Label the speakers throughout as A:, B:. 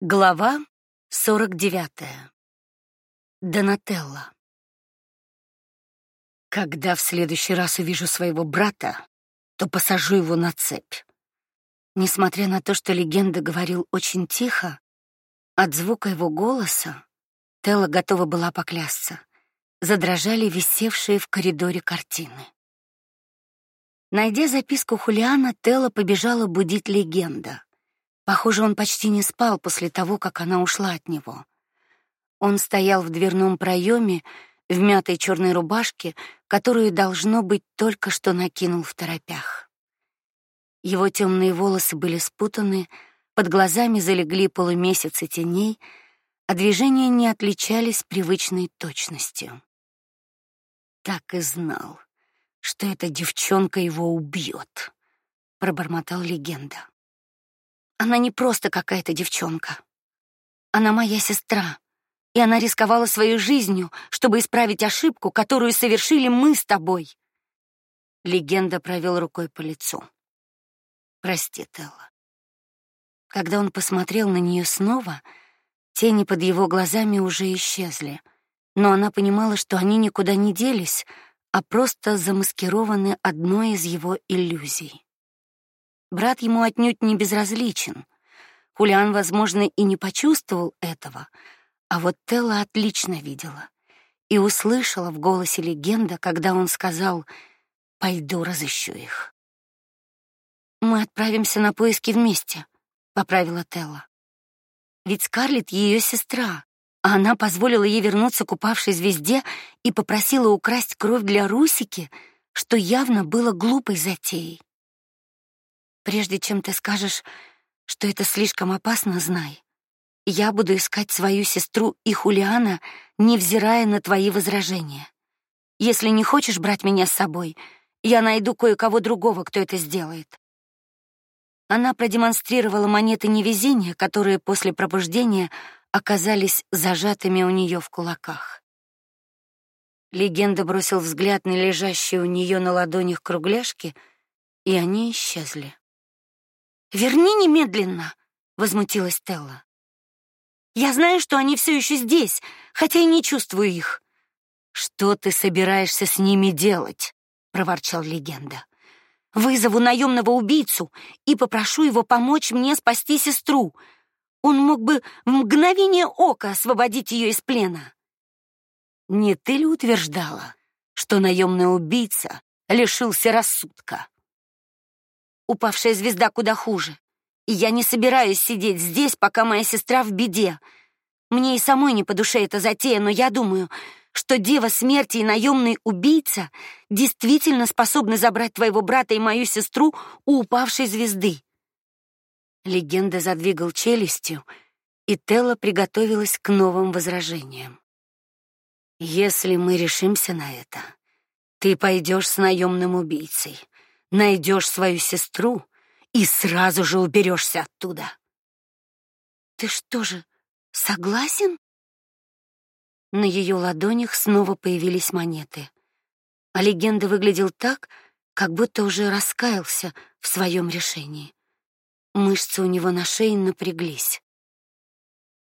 A: Глава 49. Донателла. Когда в следующий раз увижу своего брата, то посажу его на цепь. Несмотря на то, что легенда говорил очень тихо, от звука его голоса Телла готова была поклясться. Задрожали висевшие в коридоре картины. Найдя записку Хулиана, Телла побежала будить легенда. Похоже, он почти не спал после того, как она ушла от него. Он стоял в дверном проеме в мятой черной рубашке, которую должно быть только что накинул в торопях. Его темные волосы были спутаны, под глазами залегли полумесяцы теней, а движения не отличались привычной точностью. Так и знал, что эта девчонка его убьет, пробормотал легенда. Она не просто какая-то девчонка. Она моя сестра, и она рисковала своей жизнью, чтобы исправить ошибку, которую совершили мы с тобой. Легенда провел рукой по лицу. Прости, Телла. Когда он посмотрел на нее снова, тени под его глазами уже исчезли, но она понимала, что они никуда не делись, а просто замаскированы одной из его иллюзий. Брат ему отнюдь не безразличен. Хулиан, возможно, и не почувствовал этого, а вот Телла отлично видела и услышала в голосе легенда, когда он сказал: "Пойду разыщу их". Мы отправимся на поиски вместе, поправила Телла. Ведь Скарлетт ее сестра, а она позволила ей вернуться к упавшей звезде и попросила украсть кровь для Русики, что явно было глупой затеей. Прежде чем ты скажешь, что это слишком опасно, знай. Я буду искать свою сестру и Хулиана, невзирая на твои возражения. Если не хочешь брать меня с собой, я найду кое-кого другого, кто это сделает. Она продемонстрировала монеты невезения, которые после пробуждения оказались зажатыми у нее в кулаках. Легенда бросил взгляд на лежащие у нее на ладонях кругляшки, и они исчезли. Верни немедленно, возмутилась Телла. Я знаю, что они все еще здесь, хотя и не чувствую их. Что ты собираешься с ними делать? проворчал легенда. Вызову наемного убийцу и попрошу его помочь мне спасти сестру. Он мог бы в мгновение ока освободить ее из плена. Не ты ли утверждала, что наемный убийца лишился рассудка? Упавшая звезда куда хуже. И я не собираюсь сидеть здесь, пока моя сестра в беде. Мне и самой не по душе эта затея, но я думаю, что Дева Смерти и наемный убийца действительно способны забрать твоего брата и мою сестру у упавшей звезды. Легенда задвигал челюстью, и Телла приготовилась к новым возражениям. Если мы решимся на это, ты пойдешь с наемным убийцей, найдешь свою сестру и сразу же уберешься оттуда. Ты что же, согласен? На ее ладонях снова появились монеты. А легенда выглядел так, как будто уже раскаялся в своем решении. Мышцы у него на шее напряглись.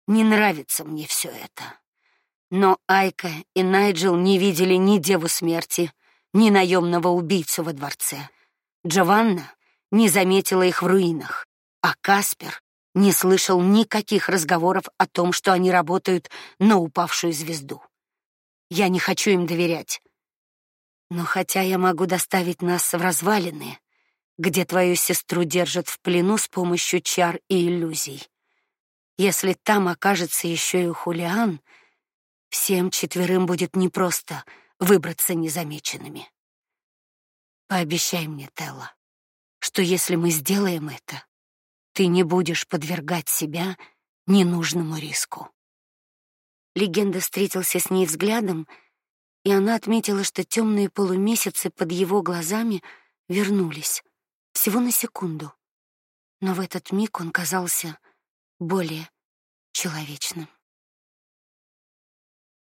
A: Не нравится мне все это. Но Айка и Найджел не видели ни деву смерти, ни наемного убийцу во дворце. Джованна не заметила их в руинах, а Каспер не слышал никаких разговоров о том, что они работают на упавшую звезду. Я не хочу им доверять. Но хотя я могу доставить нас в развалины, где твою сестру держат в плену с помощью чар и иллюзий. Если там окажется еще и Хулиан, всем четверым будет непросто выбраться незамеченными. Пообещай мне, Телла, что если мы сделаем это, ты не будешь подвергать себя ненужному риску. Легенда встретился с ней взглядом, и она отметила, что темные полумесяцы под его глазами вернулись всего на секунду. Но в этот миг он казался более человечным.